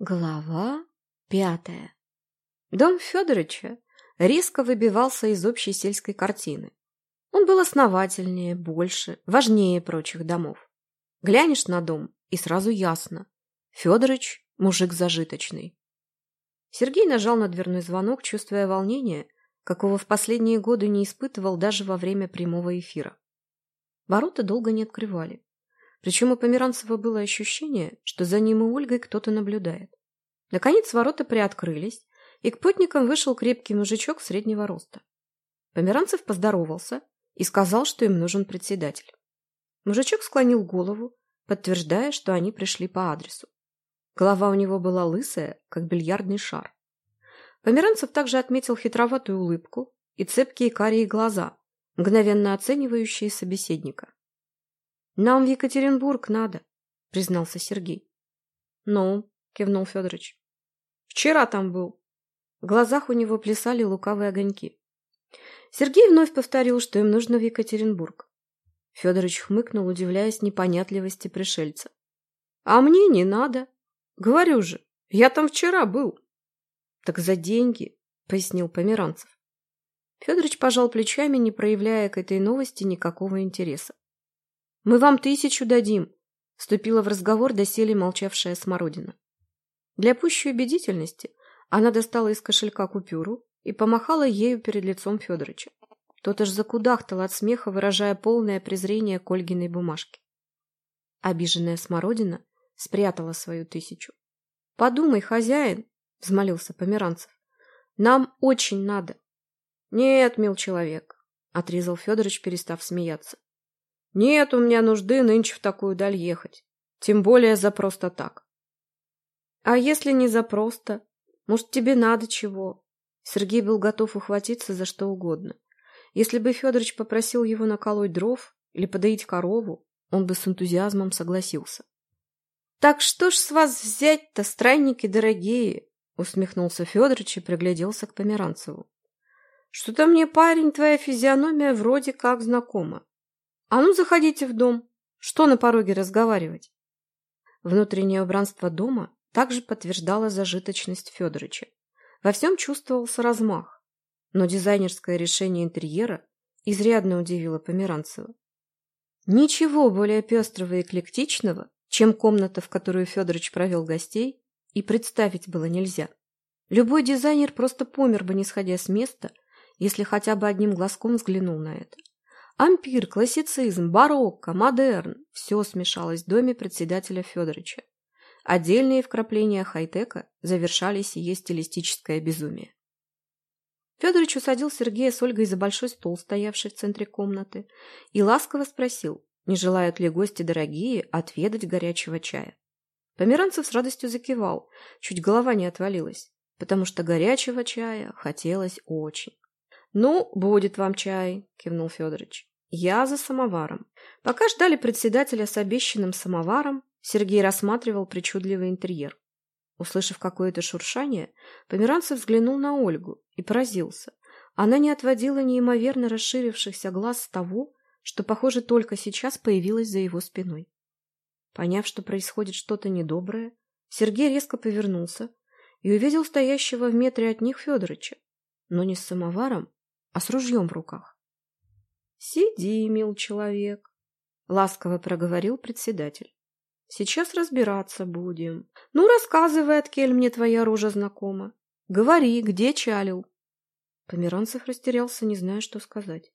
Глава пятая. Дом Федоровича резко выбивался из общей сельской картины. Он был основательнее, больше, важнее прочих домов. Глянешь на дом, и сразу ясно. Федорович – мужик зажиточный. Сергей нажал на дверной звонок, чувствуя волнение, какого в последние годы не испытывал даже во время прямого эфира. Ворота долго не открывали. Причем у Померанцева было ощущение, что за ним и Ольгой кто-то наблюдает. Наконец ворота приоткрылись, и к путникам вышел крепкий мужичок среднего роста. Померанцев поздоровался и сказал, что им нужен председатель. Мужичок склонил голову, подтверждая, что они пришли по адресу. Голова у него была лысая, как бильярдный шар. Померанцев также отметил хитроватую улыбку и цепкие карие глаза, мгновенно оценивающие собеседника. «Нам в Екатеринбург надо», — признался Сергей. «Ну», — кивнул Федорович. «Вчера там был». В глазах у него плясали лукавые огоньки. Сергей вновь повторил, что им нужно в Екатеринбург. Федорович хмыкнул, удивляясь непонятливости пришельца. «А мне не надо. Говорю же, я там вчера был». «Так за деньги», — пояснил Померанцев. Федорович пожал плечами, не проявляя к этой новости никакого интереса. «Мы вам тысячу дадим», — вступила в разговор доселе молчавшая Смородина. Для пущей убедительности она достала из кошелька купюру и помахала ею перед лицом Федоровича. Тот аж закудахтал от смеха, выражая полное презрение к Ольгиной бумажке. Обиженная Смородина спрятала свою тысячу. «Подумай, хозяин!» — взмолился Померанцев. «Нам очень надо!» «Нет, мил человек!» — отрезал Федорович, перестав смеяться. Нет у меня нужды нынче в такую даль ехать. Тем более за просто так. А если не за просто? Может, тебе надо чего? Сергей был готов ухватиться за что угодно. Если бы Федорович попросил его наколоть дров или подоить корову, он бы с энтузиазмом согласился. «Так что ж с вас взять-то, странники дорогие?» усмехнулся Федорович и пригляделся к Померанцеву. «Что-то мне, парень, твоя физиономия вроде как знакома. «А ну, заходите в дом! Что на пороге разговаривать?» Внутреннее убранство дома также подтверждало зажиточность Федоровича. Во всем чувствовался размах, но дизайнерское решение интерьера изрядно удивило Померанцева. Ничего более пестрого и эклектичного, чем комната, в которую Федорович провел гостей, и представить было нельзя. Любой дизайнер просто помер бы, не сходя с места, если хотя бы одним глазком взглянул на это. Ампир, классицизм, барокко, модерн – все смешалось в доме председателя Федоровича. Отдельные вкрапления хай-тека завершали сие стилистическое безумие. Федорович усадил Сергея с Ольгой за большой стол, стоявший в центре комнаты, и ласково спросил, не желают ли гости дорогие отведать горячего чая. Померанцев с радостью закивал, чуть голова не отвалилась, потому что горячего чая хотелось очень. «Ну, будет вам чай», – кивнул Федорович. Я за самоваром. Пока ждали председателя с обещанным самоваром, Сергей рассматривал причудливый интерьер. Услышав какое-то шуршание, Померанцев взглянул на Ольгу и поразился. Она не отводила неимоверно расширившихся глаз с того, что, похоже, только сейчас появилось за его спиной. Поняв, что происходит что-то недоброе, Сергей резко повернулся и увидел стоящего в метре от них Федорыча, но не с самоваром, а с ружьем в руках. «Сиди, мил человек», — ласково проговорил председатель. «Сейчас разбираться будем. Ну, рассказывай, Откель, мне твоя рожа знакома. Говори, где чалил?» Померанцев растерялся, не зная, что сказать.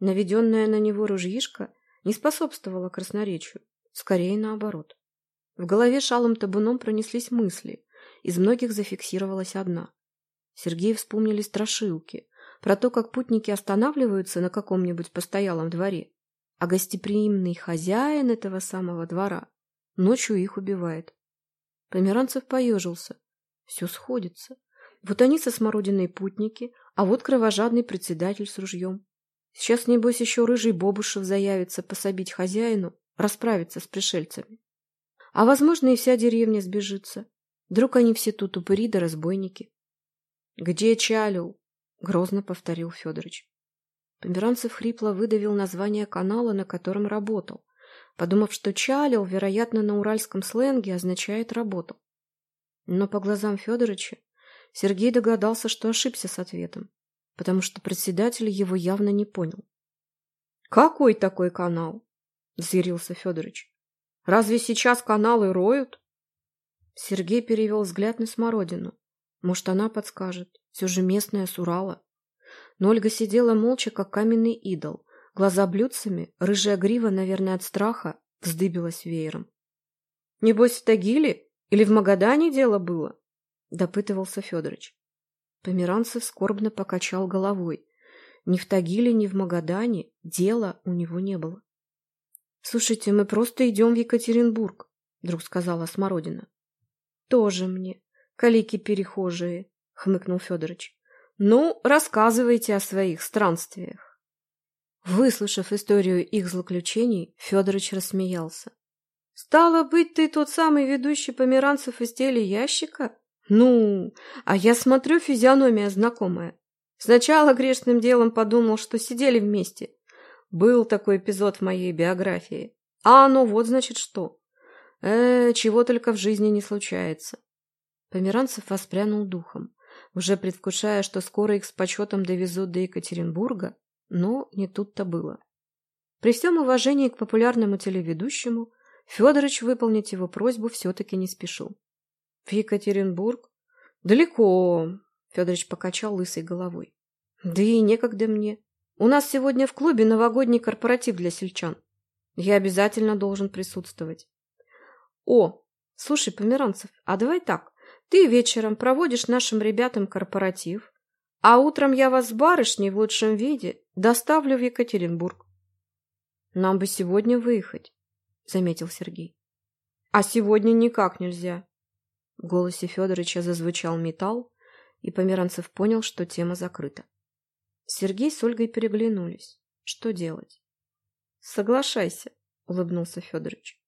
Наведенная на него ружьишка не способствовала красноречию, скорее наоборот. В голове шалом табуном пронеслись мысли, из многих зафиксировалась одна. Сергей вспомнили страшилки, про то, как путники останавливаются на каком-нибудь постоялом дворе, а гостеприимный хозяин этого самого двора ночью их убивает. Померанцев поежился. Все сходится. Вот они со смородиной путники, а вот кровожадный председатель с ружьем. Сейчас, небось, еще рыжий Бобушев заявится пособить хозяину, расправиться с пришельцами. А, возможно, и вся деревня сбежится. Вдруг они все тут упыри да разбойники. — Где Чалил? — грозно повторил Федорович. Померанцев хрипло выдавил название канала, на котором работал, подумав, что «чалил», вероятно, на уральском сленге означает «работал». Но по глазам Федоровича Сергей догадался, что ошибся с ответом, потому что председатель его явно не понял. «Какой такой канал?» — взъярился Федорович. «Разве сейчас каналы роют?» Сергей перевел взгляд на Смородину. Может, она подскажет. Все же местная с Урала. Но Ольга сидела молча, как каменный идол. Глаза блюдцами, рыжая грива, наверное, от страха, вздыбилась веером. «Небось, в Тагиле или в Магадане дело было?» — допытывался Федорович. Померанцев скорбно покачал головой. Ни в Тагиле, ни в Магадане дела у него не было. «Слушайте, мы просто идем в Екатеринбург», — вдруг сказала Смородина. «Тоже мне, калики-перехожие», — хмыкнул Федорович. «Ну, рассказывайте о своих странствиях». Выслушав историю их злоключений, Федорович рассмеялся. «Стало быть, ты тот самый ведущий померанцев из телеящика? Ну, а я смотрю, физиономия знакомая. Сначала грешным делом подумал, что сидели вместе. Был такой эпизод в моей биографии. А оно вот значит что. Э, чего только в жизни не случается. Померанцев воспрянул духом, уже предвкушая, что скоро их с почетом довезут до Екатеринбурга, но не тут-то было. При всем уважении к популярному телеведущему, Федорович выполнить его просьбу все-таки не спешил. «В Екатеринбург? Далеко!» — Федорович покачал лысой головой. «Да и некогда мне. У нас сегодня в клубе новогодний корпоратив для сельчан. Я обязательно должен присутствовать». «О, слушай, Померанцев, а давай так. Ты вечером проводишь нашим ребятам корпоратив, а утром я вас с барышней в лучшем виде доставлю в Екатеринбург. Нам бы сегодня выехать, заметил Сергей. А сегодня никак нельзя. В голосе Федоровича зазвучал металл, и Померанцев понял, что тема закрыта. Сергей с Ольгой переглянулись. Что делать? Соглашайся, улыбнулся Федорович.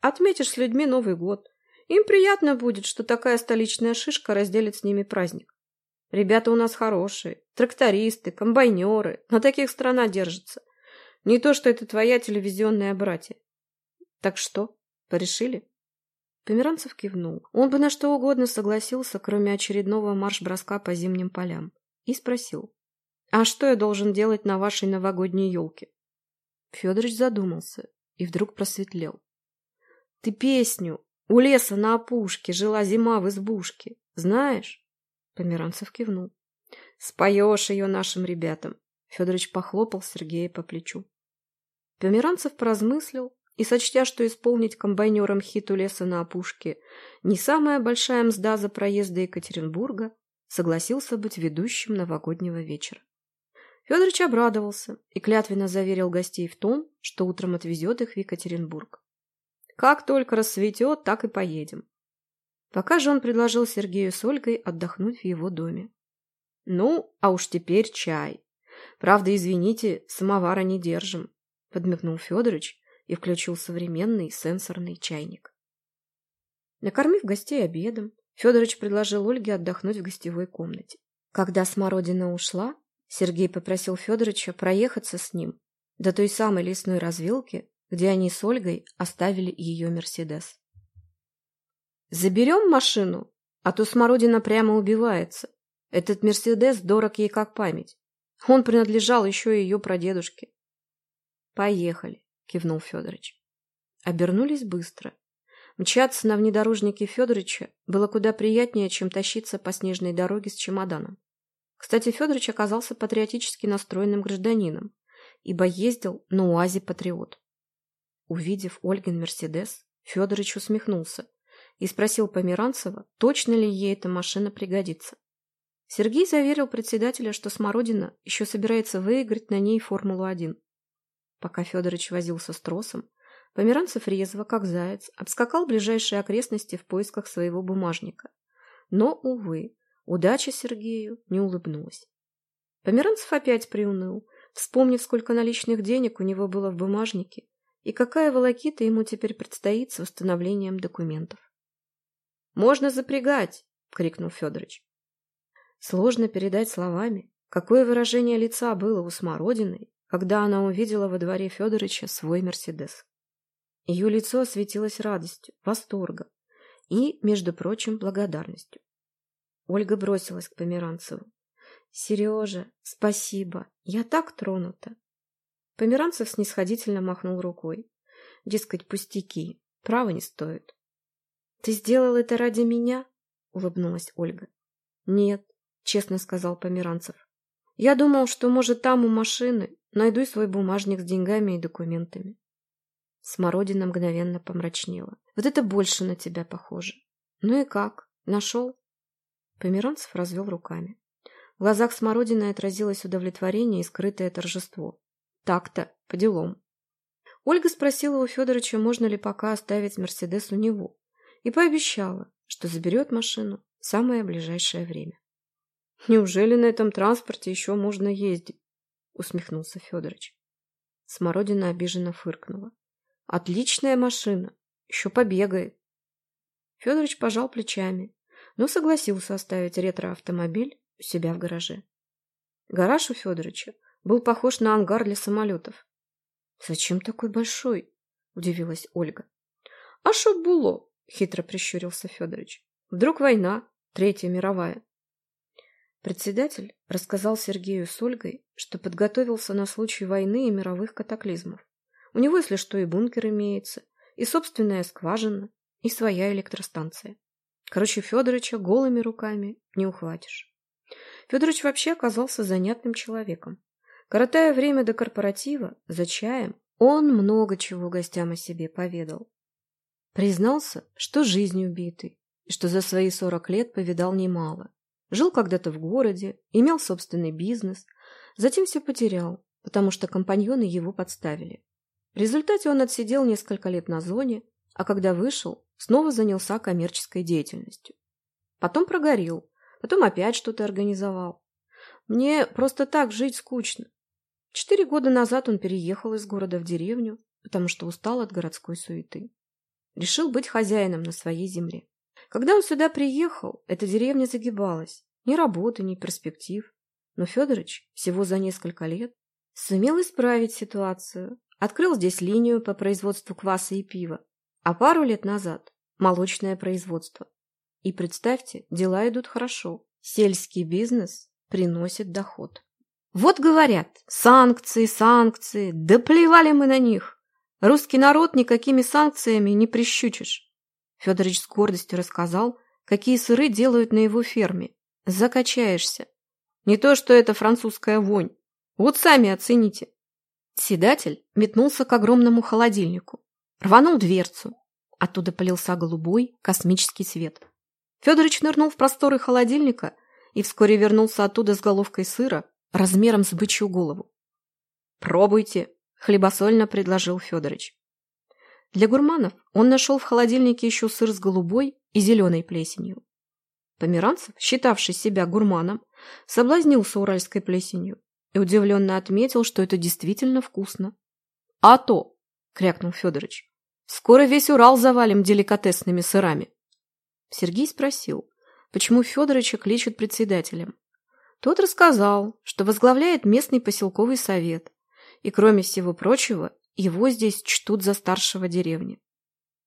Отметишь с людьми Новый год. Им приятно будет, что такая столичная шишка разделит с ними праздник. Ребята у нас хорошие, трактористы, комбайнеры, на таких страна держится. Не то, что это твоя телевизионная братья. Так что, порешили? Померанцев кивнул. Он бы на что угодно согласился, кроме очередного марш-броска по зимним полям. И спросил. «А что я должен делать на вашей новогодней елке?» Федорович задумался и вдруг просветлел. «Ты песню у леса на опушке жила зима в избушке. Знаешь? Померанцев кивнул. Споешь ее нашим ребятам. Федорович похлопал Сергея по плечу. Померанцев поразмыслил и, сочтя, что исполнить комбайнерам хит у леса на опушке не самая большая мзда за проезд до Екатеринбурга, согласился быть ведущим новогоднего вечера. Федорович обрадовался и клятвенно заверил гостей в том, что утром отвезет их в Екатеринбург. Как только рассветет, так и поедем. Пока же он предложил Сергею с Ольгой отдохнуть в его доме. Ну, а уж теперь чай. Правда, извините, самовара не держим, подмигнул Федорович и включил современный сенсорный чайник. Накормив гостей обедом, Федорович предложил Ольге отдохнуть в гостевой комнате. Когда Смородина ушла, Сергей попросил Федоровича проехаться с ним до той самой лесной развилки, где они с Ольгой оставили ее «Мерседес». «Заберем машину, а то Смородина прямо убивается. Этот «Мерседес» дорог ей как память. Он принадлежал еще и ее прадедушке». «Поехали», — кивнул Федорович. Обернулись быстро. Мчаться на внедорожнике Федоровича было куда приятнее, чем тащиться по снежной дороге с чемоданом. Кстати, Федорович оказался патриотически настроенным гражданином, ибо ездил на УАЗе «Патриот». Увидев Ольгин Мерседес, Федорович усмехнулся и спросил Померанцева, точно ли ей эта машина пригодится. Сергей заверил председателя, что Смородина еще собирается выиграть на ней Формулу-1. Пока Федорович возился с тросом, Померанцев резво, как заяц, обскакал ближайшие окрестности в поисках своего бумажника. Но, увы, удача Сергею не улыбнулась. Померанцев опять приуныл, вспомнив, сколько наличных денег у него было в бумажнике, и какая волокита ему теперь предстоит с восстановлением документов. «Можно запрягать!» — крикнул Федорович. Сложно передать словами, какое выражение лица было у Смородиной, когда она увидела во дворе Федоровича свой «Мерседес». Ее лицо осветилось радостью, восторгом, и, между прочим, благодарностью. Ольга бросилась к Померанцеву. «Сережа, спасибо, я так тронута!» Померанцев снисходительно махнул рукой. Дескать, пустяки, право не стоит. «Ты сделал это ради меня?» — улыбнулась Ольга. «Нет», — честно сказал Померанцев. «Я думал, что, может, там у машины найду свой бумажник с деньгами и документами». Смородина мгновенно помрачнела. «Вот это больше на тебя похоже. Ну и как? Нашел?» Померанцев развел руками. В глазах Смородины отразилось удовлетворение и скрытое торжество. Так-то, по делам. Ольга спросила у Федоровича, можно ли пока оставить «Мерседес» у него, и пообещала, что заберет машину в самое ближайшее время. «Неужели на этом транспорте еще можно ездить?» — усмехнулся Федорович. Смородина обиженно фыркнула. «Отличная машина, еще побегает». Федорович пожал плечами, но согласился оставить ретро-автомобиль у себя в гараже. Гараж у Федоровича был похож на ангар для самолетов. «Зачем такой большой?» – удивилась Ольга. «А шо было?» – хитро прищурился Федорович. «Вдруг война, Третья мировая». Председатель рассказал Сергею с Ольгой, что подготовился на случай войны и мировых катаклизмов. У него, если что, и бункер имеется, и собственная скважина, и своя электростанция. Короче, Федоровича голыми руками не ухватишь. Федорович вообще оказался занятным человеком. Коротая время до корпоратива, за чаем, он много чего гостям о себе поведал. Признался, что жизнь убитый, и что за свои сорок лет повидал немало. Жил когда-то в городе, имел собственный бизнес, затем все потерял, потому что компаньоны его подставили. В результате он отсидел несколько лет на зоне, а когда вышел, снова занялся коммерческой деятельностью. Потом прогорел, потом опять что-то организовал. Мне просто так жить скучно. Четыре года назад он переехал из города в деревню, потому что устал от городской суеты. Решил быть хозяином на своей земле. Когда он сюда приехал, эта деревня загибалась. Ни работы, ни перспектив. Но Федорович всего за несколько лет сумел исправить ситуацию. Открыл здесь линию по производству кваса и пива. А пару лет назад – молочное производство. И представьте, дела идут хорошо. Сельский бизнес приносит доход. Вот говорят, санкции, санкции, да плевали мы на них. Русский народ никакими санкциями не прищучишь. Федорович с гордостью рассказал, какие сыры делают на его ферме. Закачаешься. Не то, что это французская вонь. Вот сами оцените. Седатель метнулся к огромному холодильнику. Рванул дверцу. Оттуда полился голубой космический свет. Федорович нырнул в просторы холодильника и вскоре вернулся оттуда с головкой сыра, размером с бычью голову. «Пробуйте», — хлебосольно предложил Федорович. Для гурманов он нашел в холодильнике еще сыр с голубой и зеленой плесенью. Померанцев, считавший себя гурманом, соблазнился уральской плесенью и удивленно отметил, что это действительно вкусно. «А то!» — крякнул Федорович. «Скоро весь Урал завалим деликатесными сырами». Сергей спросил, почему Федоровича кличут председателем. Тот рассказал, что возглавляет местный поселковый совет, и, кроме всего прочего, его здесь чтут за старшего деревни.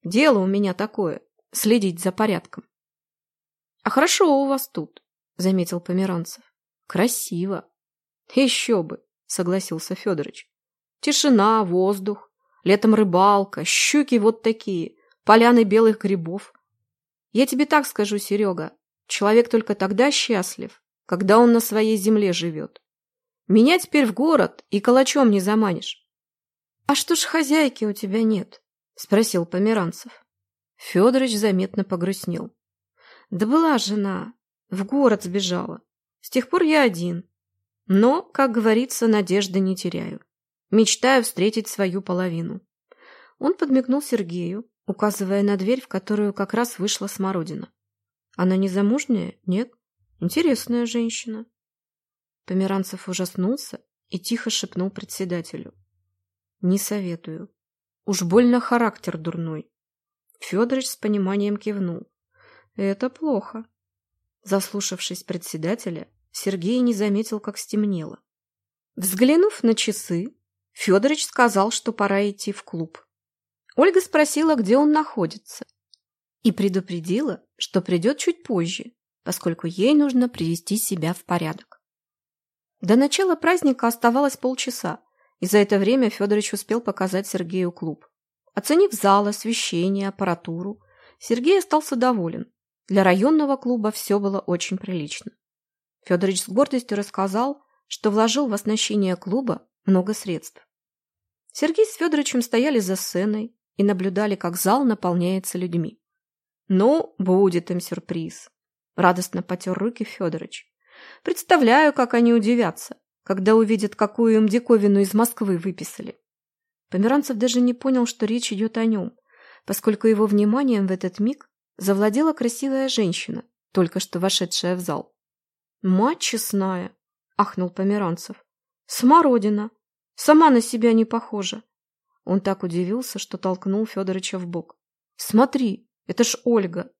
Дело у меня такое — следить за порядком. — А хорошо у вас тут, — заметил Померанцев. — Красиво. — Еще бы, — согласился Федорович. — Тишина, воздух, летом рыбалка, щуки вот такие, поляны белых грибов. Я тебе так скажу, Серега, человек только тогда счастлив, когда он на своей земле живет. Меня теперь в город и калачом не заманишь. — А что ж хозяйки у тебя нет? — спросил Померанцев. Федорович заметно погрустнел. — Да была жена, в город сбежала. С тех пор я один. Но, как говорится, надежды не теряю. Мечтаю встретить свою половину. Он подмигнул Сергею, указывая на дверь, в которую как раз вышла Смородина. Она не замужняя? Нет? Интересная женщина. Померанцев ужаснулся и тихо шепнул председателю. Не советую. Уж больно характер дурной. Федорович с пониманием кивнул. Это плохо. Заслушавшись председателя, Сергей не заметил, как стемнело. Взглянув на часы, Федорович сказал, что пора идти в клуб. Ольга спросила, где он находится. и предупредила, что придет чуть позже, поскольку ей нужно привести себя в порядок. До начала праздника оставалось полчаса, и за это время Федорович успел показать Сергею клуб. Оценив зал, освещение, аппаратуру, Сергей остался доволен. Для районного клуба все было очень прилично. Федорович с гордостью рассказал, что вложил в оснащение клуба много средств. Сергей с Федоровичем стояли за сценой и наблюдали, как зал наполняется людьми. «Ну, будет им сюрприз», — радостно потер руки Федорович. «Представляю, как они удивятся, когда увидят, какую им диковину из Москвы выписали». Померанцев даже не понял, что речь идет о нем, поскольку его вниманием в этот миг завладела красивая женщина, только что вошедшая в зал. «Мать честная!» — ахнул Померанцев. «Смородина! Сама на себя не похожа!» Он так удивился, что толкнул Федоровича в бок. «Смотри, это ж Ольга!»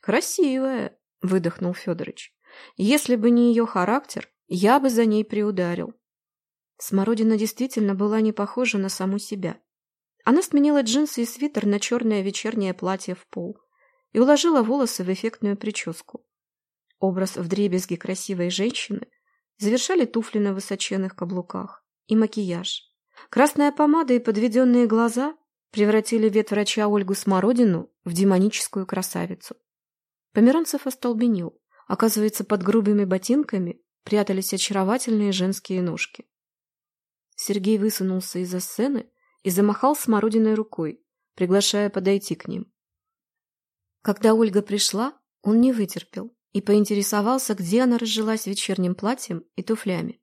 «Красивая!» — выдохнул Федорович. «Если бы не ее характер, я бы за ней приударил». Смородина действительно была не похожа на саму себя. Она сменила джинсы и свитер на черное вечернее платье в пол и уложила волосы в эффектную прическу. Образ вдребезги красивой женщины завершали туфли на высоченных каблуках и макияж. Красная помада и подведенные глаза превратили ветврача Ольгу Смородину в демоническую красавицу. Померанцев остолбенел. Оказывается, под грубыми ботинками прятались очаровательные женские ножки. Сергей высунулся из-за сцены и замахал смородиной рукой, приглашая подойти к ним. Когда Ольга пришла, он не вытерпел и поинтересовался, где она разжилась вечерним платьем и туфлями.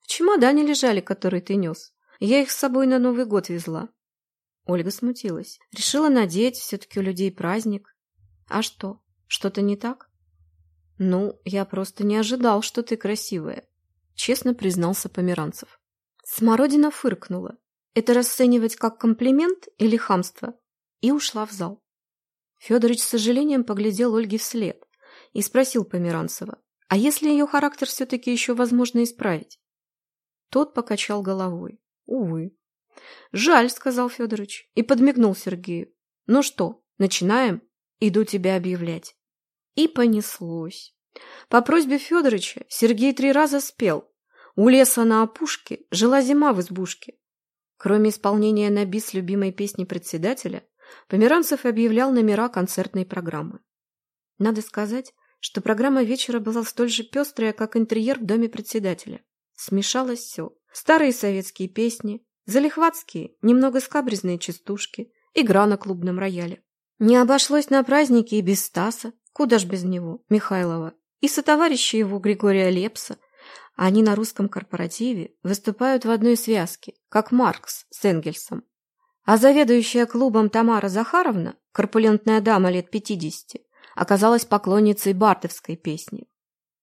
«В чемодане лежали, который ты нес. Я их с собой на Новый год везла». Ольга смутилась. Решила надеть, все-таки у людей праздник. «А что, что-то не так?» «Ну, я просто не ожидал, что ты красивая», — честно признался Померанцев. Смородина фыркнула. Это расценивать как комплимент или хамство? И ушла в зал. Федорович с сожалением поглядел Ольге вслед и спросил Померанцева, а если ее характер все-таки еще возможно исправить? Тот покачал головой. Увы. «Жаль», — сказал Федорович и подмигнул Сергею. «Ну что, начинаем? Иду тебя объявлять». И понеслось. По просьбе Федоровича Сергей три раза спел. У леса на опушке жила зима в избушке. Кроме исполнения на бис любимой песни председателя, Померанцев объявлял номера концертной программы. Надо сказать, что программа вечера была столь же пестрая, как интерьер в доме председателя. Смешалось все. Старые советские песни, залихватские, немного скабрезные частушки, игра на клубном рояле. Не обошлось на празднике и без Стаса, куда ж без него, Михайлова, и сотоварища его Григория Лепса. Они на русском корпоративе выступают в одной связке, как Маркс с Энгельсом. А заведующая клубом Тамара Захаровна, корпулентная дама лет пятидесяти, оказалась поклонницей бартовской песни.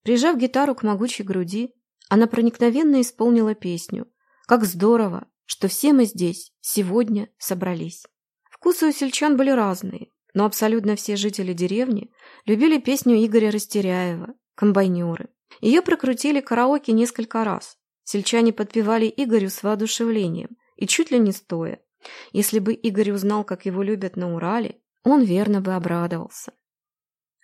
Прижав гитару к могучей груди, она проникновенно исполнила песню «Как здорово, что все мы здесь сегодня собрались». Вкусы у сельчан были разные, но абсолютно все жители деревни любили песню Игоря Растеряева «Комбайнеры». Ее прокрутили караоке несколько раз. Сельчане подпевали Игорю с воодушевлением и чуть ли не стоя. Если бы Игорь узнал, как его любят на Урале, он верно бы обрадовался.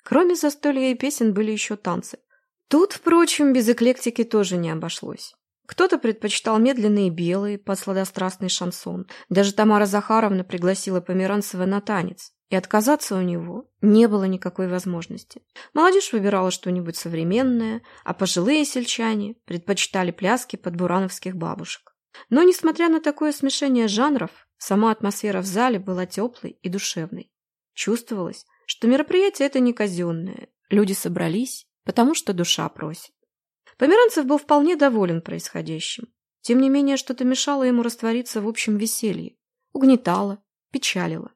Кроме застолья и песен были еще танцы. Тут, впрочем, без эклектики тоже не обошлось. Кто-то предпочитал медленные белые под сладострастный шансон. Даже Тамара Захаровна пригласила Померанцева на танец, и отказаться у него не было никакой возможности. Молодежь выбирала что-нибудь современное, а пожилые сельчане предпочитали пляски под бурановских бабушек. Но, несмотря на такое смешение жанров, сама атмосфера в зале была теплой и душевной. Чувствовалось, что мероприятие это не казенное. Люди собрались, потому что душа просит. Померанцев был вполне доволен происходящим. Тем не менее, что-то мешало ему раствориться в общем веселье. Угнетало, печалило.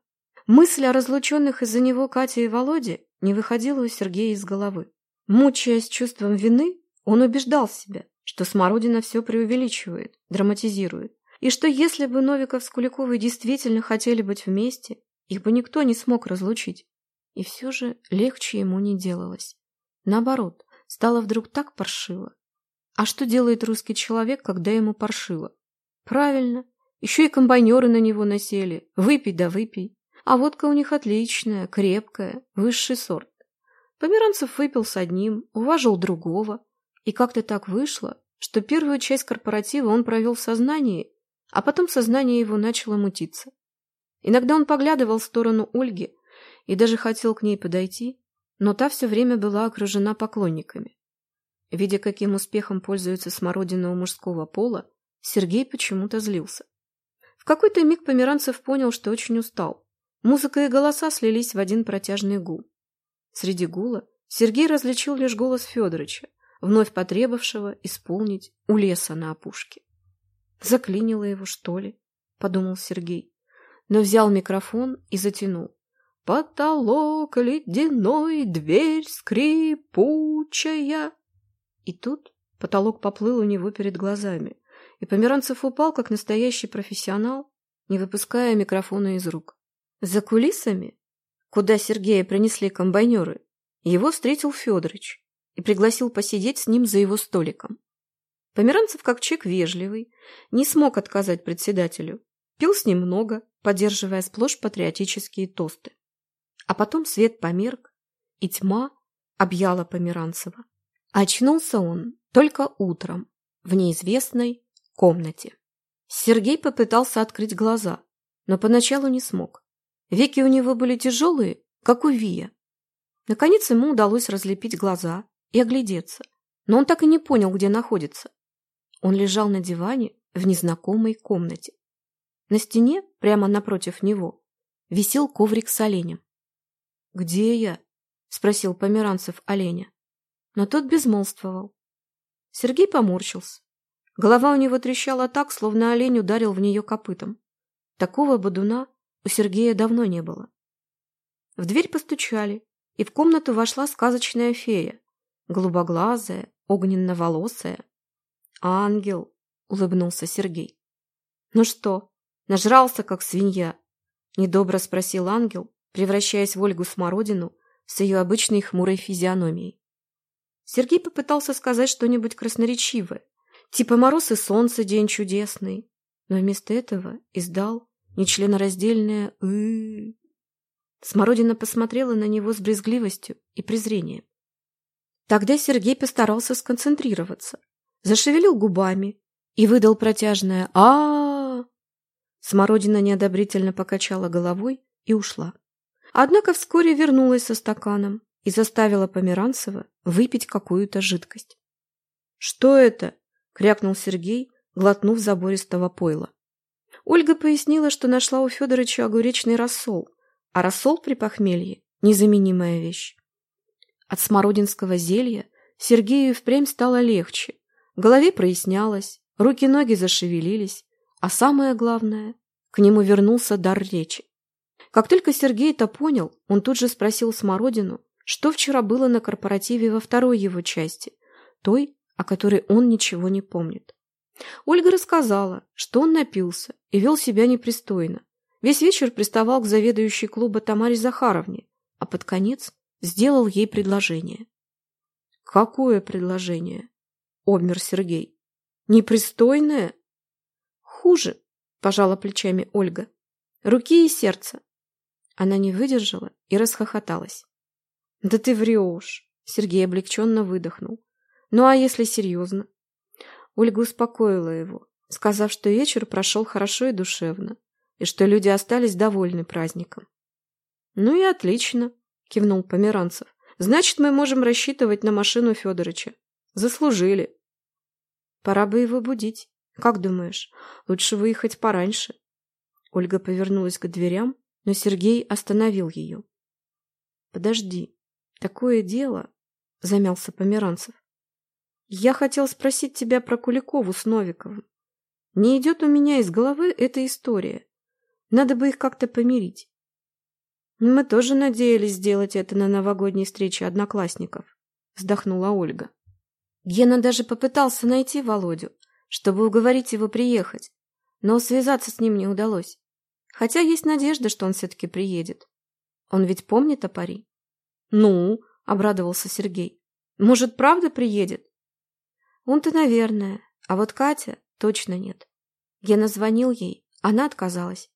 Мысль о разлученных из-за него Кате и Володе не выходила у Сергея из головы. Мучаясь чувством вины, он убеждал себя, что Смородина все преувеличивает, драматизирует, и что если бы Новиков с Куликовой действительно хотели быть вместе, их бы никто не смог разлучить. И все же легче ему не делалось. Наоборот, стало вдруг так паршиво. А что делает русский человек, когда ему паршиво? Правильно, еще и комбайнеры на него насели. Выпей да выпей. А водка у них отличная, крепкая, высший сорт. Померанцев выпил с одним, уважил другого. И как-то так вышло, что первую часть корпоратива он провел в сознании, а потом сознание его начало мутиться. Иногда он поглядывал в сторону Ольги и даже хотел к ней подойти, но та все время была окружена поклонниками. Видя, каким успехом пользуется смородина у мужского пола, Сергей почему-то злился. В какой-то миг Померанцев понял, что очень устал. Музыка и голоса слились в один протяжный гул. Среди гула Сергей различил лишь голос Федоровича, вновь потребовавшего исполнить у леса на опушке. «Заклинило его, что ли?» — подумал Сергей. Но взял микрофон и затянул. «Потолок ледяной, дверь скрипучая». И тут потолок поплыл у него перед глазами, и Померанцев упал, как настоящий профессионал, не выпуская микрофона из рук. За кулисами, куда Сергея принесли комбайнеры, его встретил Федорович и пригласил посидеть с ним за его столиком. Померанцев, как человек вежливый, не смог отказать председателю. Пил с ним много, поддерживая сплошь патриотические тосты. А потом свет померк, и тьма объяла Померанцева. Очнулся он только утром в неизвестной комнате. Сергей попытался открыть глаза, но поначалу не смог. Веки у него были тяжелые, как у Вия. Наконец ему удалось разлепить глаза и оглядеться, но он так и не понял, где находится. Он лежал на диване в незнакомой комнате. На стене, прямо напротив него, висел коврик с оленем. «Где я?» — спросил Померанцев оленя но тот безмолвствовал. Сергей поморщился. Голова у него трещала так, словно олень ударил в нее копытом. Такого бодуна у Сергея давно не было. В дверь постучали, и в комнату вошла сказочная фея, голубоглазая, огненно-волосая. «Ангел!» — улыбнулся Сергей. «Ну что, нажрался, как свинья?» — недобро спросил ангел, превращаясь в Ольгу Смородину с ее обычной хмурой физиономией. Сергей попытался сказать что-нибудь красноречивое, типа «Мороз и солнце, день чудесный», но вместо этого издал нечленораздельное «ы». Смородина посмотрела на него с брезгливостью и презрением. Тогда Сергей постарался сконцентрироваться, зашевелил губами и выдал протяжное а, Смородина неодобрительно покачала головой и ушла. Однако вскоре вернулась со стаканом и заставила Померанцева выпить какую-то жидкость. «Что это?» — крякнул Сергей, глотнув забористого пойла. Ольга пояснила, что нашла у Федоровича огуречный рассол, а рассол при похмелье — незаменимая вещь. От смородинского зелья Сергею впрямь стало легче, в голове прояснялось, руки-ноги зашевелились, а самое главное — к нему вернулся дар речи. Как только Сергей это понял, он тут же спросил Смородину, что вчера было на корпоративе во второй его части, той, о которой он ничего не помнит? Ольга рассказала, что он напился и вел себя непристойно. Весь вечер приставал к заведующей клуба Тамаре Захаровне, а под конец сделал ей предложение. «Какое предложение?» — обмер Сергей. «Непристойное?» «Хуже», — пожала плечами Ольга. «Руки и сердце». Она не выдержала и расхохоталась. «Да ты врешь!» — Сергей облегченно выдохнул. «Ну а если серьезно?» Ольга успокоила его, сказав, что вечер прошел хорошо и душевно, и что люди остались довольны праздником. «Ну и отлично!» — кивнул Померанцев. «Значит, мы можем рассчитывать на машину Федоровича. Заслужили!» «Пора бы его будить. Как думаешь, лучше выехать пораньше?» Ольга повернулась к дверям, но Сергей остановил ее. «Подожди, Такое дело, — замялся Померанцев. Я хотел спросить тебя про Куликову с Новиковым. Не идет у меня из головы эта история. Надо бы их как-то помирить. Мы тоже надеялись сделать это на новогодней встрече одноклассников, вздохнула Ольга. Гена даже попытался найти Володю, чтобы уговорить его приехать, но связаться с ним не удалось. Хотя есть надежда, что он все-таки приедет. Он ведь помнит о пари. «Ну?» — обрадовался Сергей. «Может, правда приедет?» «Он-то, наверное, а вот Катя точно нет. Гена звонил ей, она отказалась».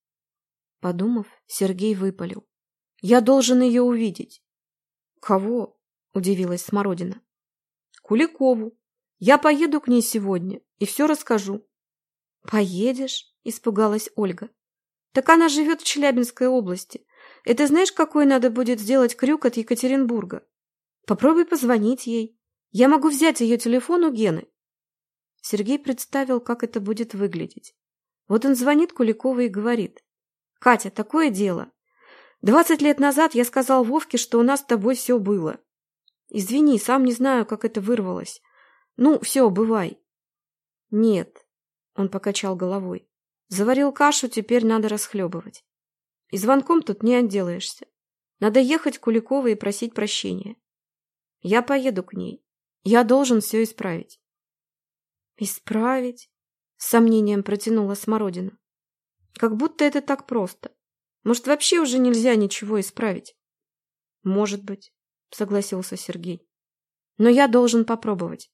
Подумав, Сергей выпалил. «Я должен ее увидеть». «Кого?» – удивилась Смородина. «Куликову. Я поеду к ней сегодня и все расскажу». «Поедешь?» – испугалась Ольга. «Так она живет в Челябинской области. Это знаешь, какой надо будет сделать крюк от Екатеринбурга? Попробуй позвонить ей. Я могу взять ее телефон у Гены». Сергей представил, как это будет выглядеть. Вот он звонит Куликовой и говорит. «Катя, такое дело. Двадцать лет назад я сказал Вовке, что у нас с тобой все было. Извини, сам не знаю, как это вырвалось. Ну, все, бывай». «Нет», — он покачал головой. «Заварил кашу, теперь надо расхлебывать. И звонком тут не отделаешься. Надо ехать к Куликовой и просить прощения. Я поеду к ней. Я должен все исправить». «Исправить?» — с сомнением протянула Смородина. «Как будто это так просто. Может, вообще уже нельзя ничего исправить?» «Может быть», — согласился Сергей. «Но я должен попробовать».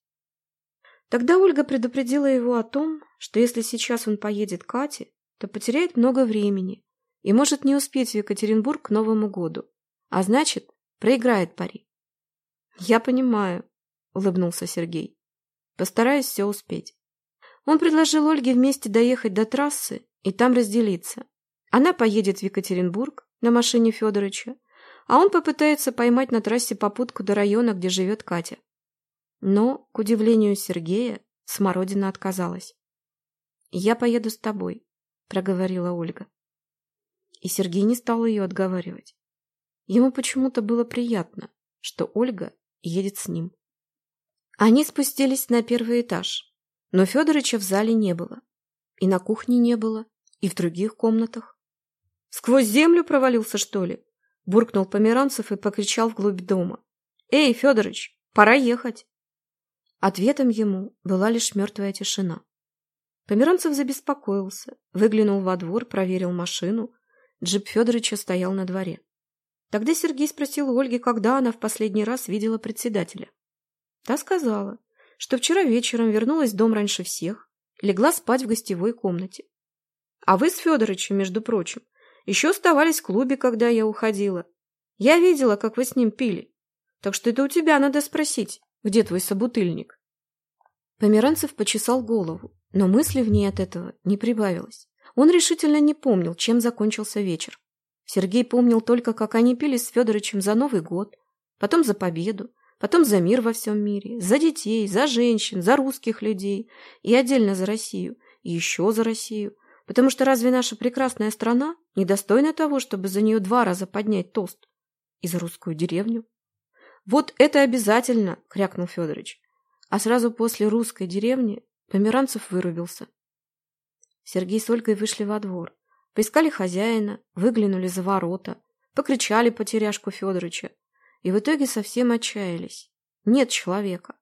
Тогда Ольга предупредила его о том, что если сейчас он поедет к Кате, то потеряет много времени и может не успеть в Екатеринбург к Новому году, а значит, проиграет пари. «Я понимаю», — улыбнулся Сергей. Постараюсь все успеть. Он предложил Ольге вместе доехать до трассы и там разделиться. Она поедет в Екатеринбург на машине Федоровича, а он попытается поймать на трассе попутку до района, где живет Катя. Но, к удивлению Сергея, Смородина отказалась. «Я поеду с тобой», — проговорила Ольга. И Сергей не стал ее отговаривать. Ему почему-то было приятно, что Ольга едет с ним. Они спустились на первый этаж, но Федорыча в зале не было. И на кухне не было, и в других комнатах. «Сквозь землю провалился, что ли?» Буркнул Померанцев и покричал вглубь дома. «Эй, Федорыч, пора ехать!» Ответом ему была лишь мертвая тишина. Померанцев забеспокоился, выглянул во двор, проверил машину. Джип Федорыча стоял на дворе. Тогда Сергей спросил Ольги, когда она в последний раз видела председателя. Та сказала, что вчера вечером вернулась в дом раньше всех, легла спать в гостевой комнате. А вы с Федорычем, между прочим, еще оставались в клубе, когда я уходила. Я видела, как вы с ним пили. Так что это у тебя надо спросить, где твой собутыльник. Померанцев почесал голову, но мысли в ней от этого не прибавилось. Он решительно не помнил, чем закончился вечер. Сергей помнил только, как они пили с Федорычем за Новый год, потом за победу, потом за мир во всем мире, за детей, за женщин, за русских людей и отдельно за Россию, и еще за Россию, потому что разве наша прекрасная страна недостойна того, чтобы за нее два раза поднять тост? И за русскую деревню? Вот это обязательно, крякнул Федорович. А сразу после русской деревни Померанцев вырубился. Сергей с Ольгой вышли во двор, поискали хозяина, выглянули за ворота, покричали потеряшку Федоровича, и в итоге совсем отчаялись. Нет человека.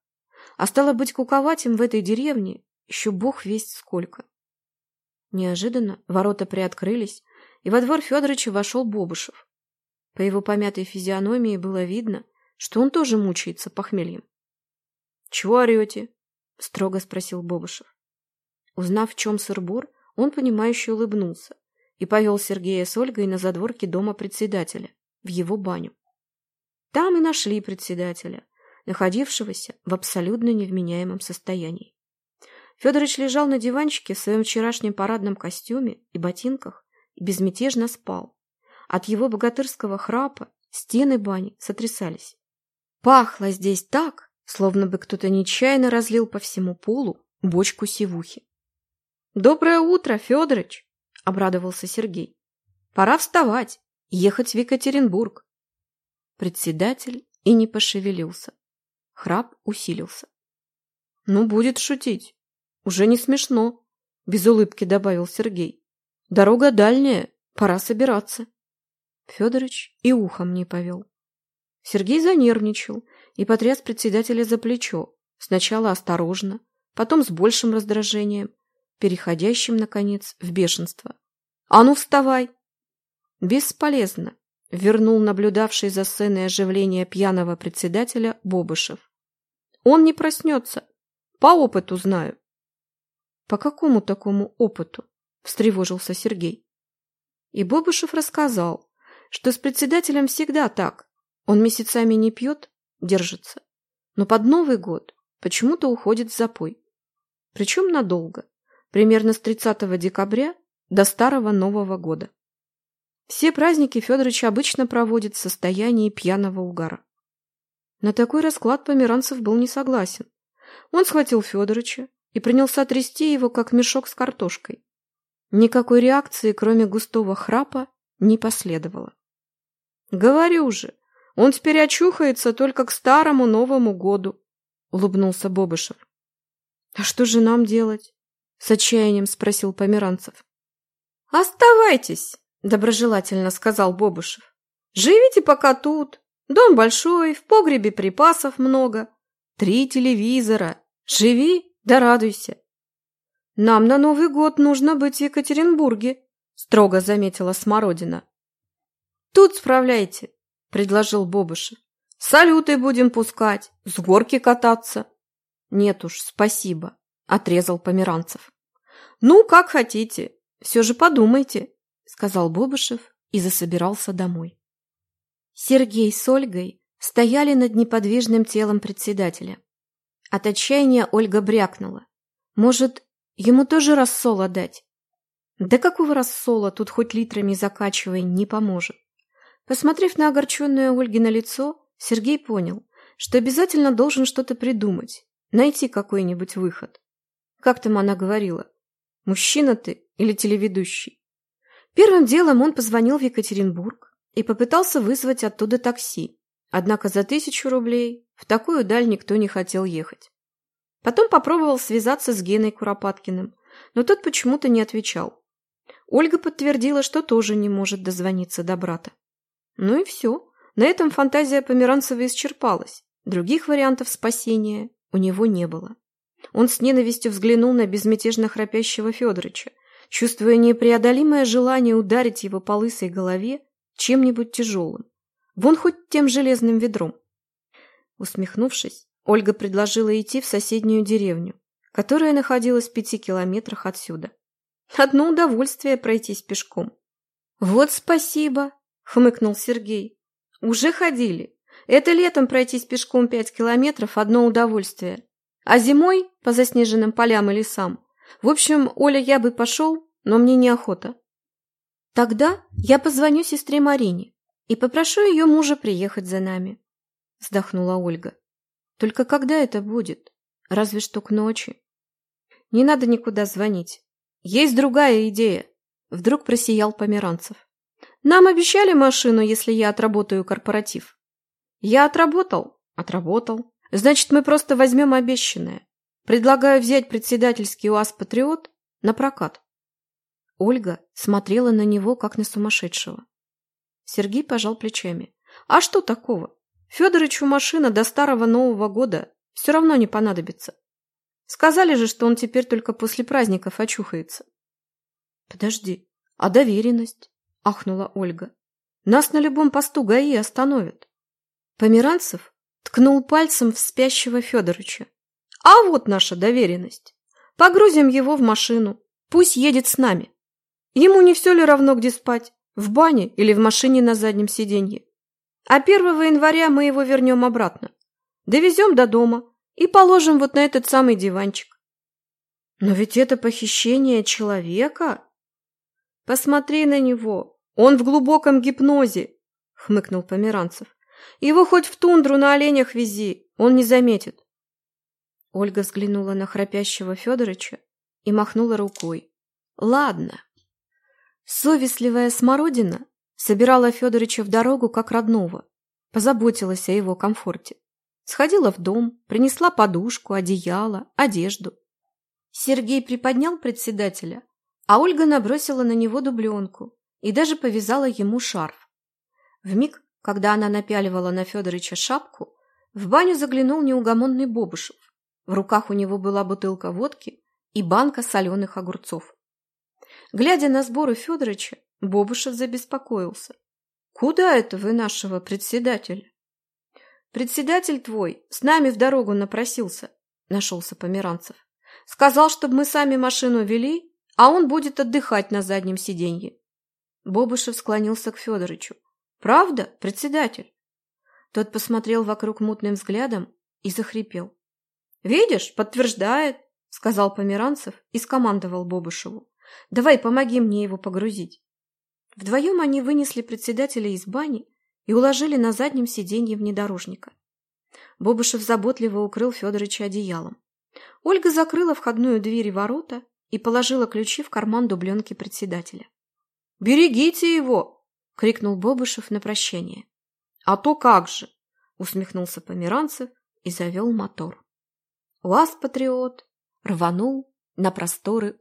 А стало быть, куковать им в этой деревне еще бог весть сколько. Неожиданно ворота приоткрылись, и во двор Федоровича вошел Бобышев. По его помятой физиономии было видно, что он тоже мучается похмельем. — Чего орете? — строго спросил Бобышев. Узнав, в чем сыр-бор, он, понимающе улыбнулся и повел Сергея с Ольгой на задворке дома председателя, в его баню. Там и нашли председателя, находившегося в абсолютно невменяемом состоянии. Федорович лежал на диванчике в своем вчерашнем парадном костюме и ботинках и безмятежно спал. От его богатырского храпа стены бани сотрясались. Пахло здесь так, словно бы кто-то нечаянно разлил по всему полу бочку сивухи. «Доброе утро, Федорович!» — обрадовался Сергей. «Пора вставать, ехать в Екатеринбург. Председатель и не пошевелился. Храп усилился. «Ну, будет шутить. Уже не смешно», — без улыбки добавил Сергей. «Дорога дальняя, пора собираться». Федорович и ухом не повел. Сергей занервничал и потряс председателя за плечо, сначала осторожно, потом с большим раздражением, переходящим, наконец, в бешенство. «А ну, вставай!» Бесполезно вернул наблюдавший за сценой оживление пьяного председателя Бобышев. Он не проснется. По опыту знаю. По какому такому опыту? Встревожился Сергей. И Бобышев рассказал, что с председателем всегда так. Он месяцами не пьет, держится. Но под Новый год почему-то уходит в запой. Причем надолго, примерно с 30 декабря до Старого Нового года. Все праздники Федорович обычно проводит в состоянии пьяного угара. На такой расклад Померанцев был не согласен. Он схватил Федоровича и принялся трясти его, как мешок с картошкой. Никакой реакции, кроме густого храпа, не последовало. «Говорю же, он теперь очухается только к старому Новому году», — улыбнулся Бобышев. «А что же нам делать?» — с отчаянием спросил Померанцев. «Оставайтесь», — доброжелательно сказал Бобышев. «Живите пока тут, Дом большой, в погребе припасов много. Три телевизора. Живи да радуйся. Нам на Новый год нужно быть в Екатеринбурге, строго заметила Смородина. Тут справляйте, предложил Бобышев. Салюты будем пускать, с горки кататься. Нет уж, спасибо, отрезал Померанцев. Ну, как хотите, все же подумайте, сказал Бобышев и засобирался домой. Сергей с Ольгой стояли над неподвижным телом председателя. От отчаяния Ольга брякнула. Может, ему тоже рассола дать? Да какого рассола тут хоть литрами закачивай не поможет. Посмотрев на огорченное Ольгино лицо, Сергей понял, что обязательно должен что-то придумать, найти какой-нибудь выход. Как там она говорила? Мужчина ты или телеведущий? Первым делом он позвонил в Екатеринбург, и попытался вызвать оттуда такси. Однако за тысячу рублей в такую даль никто не хотел ехать. Потом попробовал связаться с Геной Куропаткиным, но тот почему-то не отвечал. Ольга подтвердила, что тоже не может дозвониться до брата. Ну и все. На этом фантазия Померанцева исчерпалась. Других вариантов спасения у него не было. Он с ненавистью взглянул на безмятежно храпящего Федорыча, чувствуя непреодолимое желание ударить его по лысой голове чем-нибудь тяжелым. Вон хоть тем железным ведром. Усмехнувшись, Ольга предложила идти в соседнюю деревню, которая находилась в пяти километрах отсюда. Одно удовольствие пройтись пешком. «Вот спасибо!» — хмыкнул Сергей. «Уже ходили. Это летом пройтись пешком пять километров — одно удовольствие. А зимой — по заснеженным полям и лесам. В общем, Оля, я бы пошел, но мне неохота. Тогда я позвоню сестре Марине и попрошу ее мужа приехать за нами. Вздохнула Ольга. Только когда это будет? Разве что к ночи. Не надо никуда звонить. Есть другая идея. Вдруг просиял Померанцев. Нам обещали машину, если я отработаю корпоратив. Я отработал? Отработал. Значит, мы просто возьмем обещанное. Предлагаю взять председательский УАЗ «Патриот» на прокат. Ольга смотрела на него, как на сумасшедшего. Сергей пожал плечами. «А что такого? Федорычу машина до старого Нового года все равно не понадобится. Сказали же, что он теперь только после праздников очухается». «Подожди, а доверенность?» – ахнула Ольга. «Нас на любом посту ГАИ остановят». Померанцев ткнул пальцем в спящего Федорыча. «А вот наша доверенность. Погрузим его в машину. Пусть едет с нами. Ему не все ли равно, где спать? В бане или в машине на заднем сиденье? А 1 января мы его вернем обратно. Довезем до дома и положим вот на этот самый диванчик. Но ведь это похищение человека. Посмотри на него. Он в глубоком гипнозе, хмыкнул Померанцев. Его хоть в тундру на оленях вези, он не заметит. Ольга взглянула на храпящего Федорыча и махнула рукой. Ладно. Совестливая смородина собирала Федорыча в дорогу как родного, позаботилась о его комфорте. Сходила в дом, принесла подушку, одеяло, одежду. Сергей приподнял председателя, а Ольга набросила на него дубленку и даже повязала ему шарф. В миг, когда она напяливала на Федорыча шапку, в баню заглянул неугомонный Бобушев. В руках у него была бутылка водки и банка соленых огурцов. Глядя на сборы Федоровича, Бобышев забеспокоился. «Куда это вы нашего председателя?» «Председатель твой с нами в дорогу напросился», — нашелся Померанцев. «Сказал, чтобы мы сами машину вели, а он будет отдыхать на заднем сиденье». Бобышев склонился к Федорычу. «Правда, председатель?» Тот посмотрел вокруг мутным взглядом и захрипел. «Видишь, подтверждает», — сказал Померанцев и скомандовал Бобышеву. «Давай помоги мне его погрузить». Вдвоем они вынесли председателя из бани и уложили на заднем сиденье внедорожника. Бобышев заботливо укрыл Федорыча одеялом. Ольга закрыла входную дверь и ворота и положила ключи в карман дубленки председателя. «Берегите его!» — крикнул Бобышев на прощание. «А то как же!» — усмехнулся Померанцев и завел мотор. УАЗ-патриот рванул на просторы